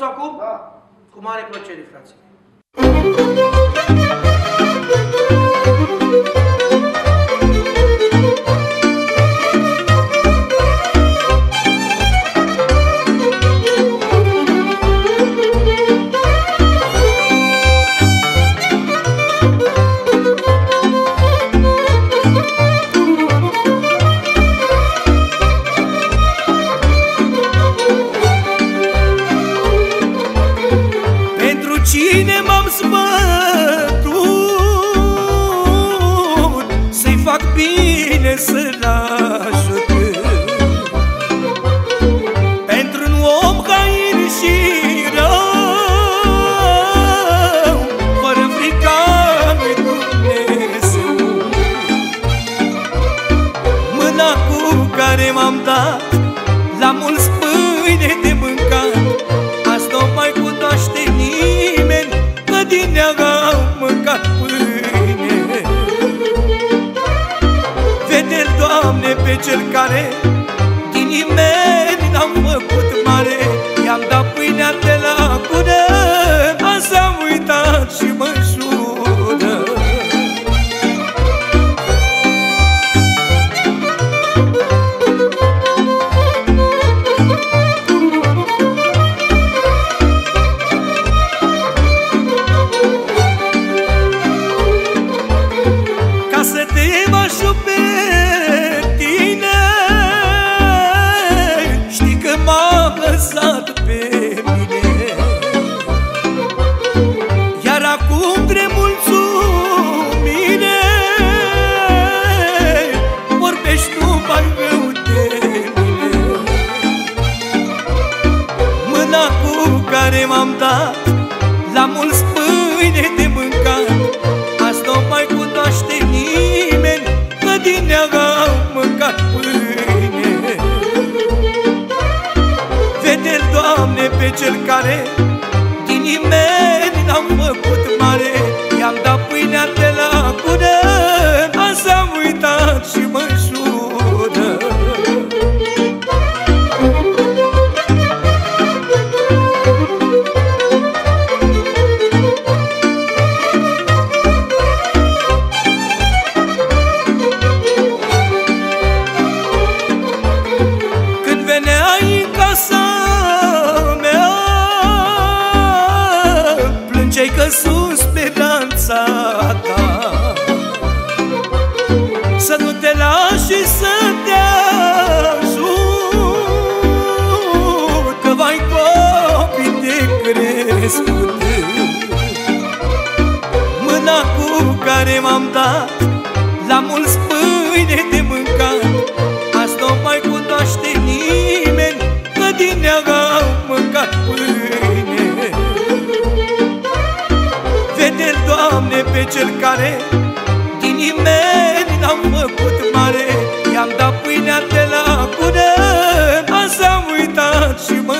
frumos acum? Da. Cu mare plăcere, frații. Care m-am dat La mulți pe cel care Din nimeni n-am făcut Mâna cu care m-am dat La mulți pâine de mâncat. Azi nu mai cunoaște nimeni Că din ea am mâncat pâine. Vede, Doamne, pe cel care Din nimeni Plângeai că sunt speranța ta. Să nu te lași și să te ajut Că vai copii de crescut. Mâna cu care m-am dat La mulți pâine de mâncat. Azi nu mai cunoaște nimeni Că din ea am mâncat pâine Doamne, pe cel care din nimeni n-am făcut mare I-am dat pâinea de la bună, azi am uitat și mă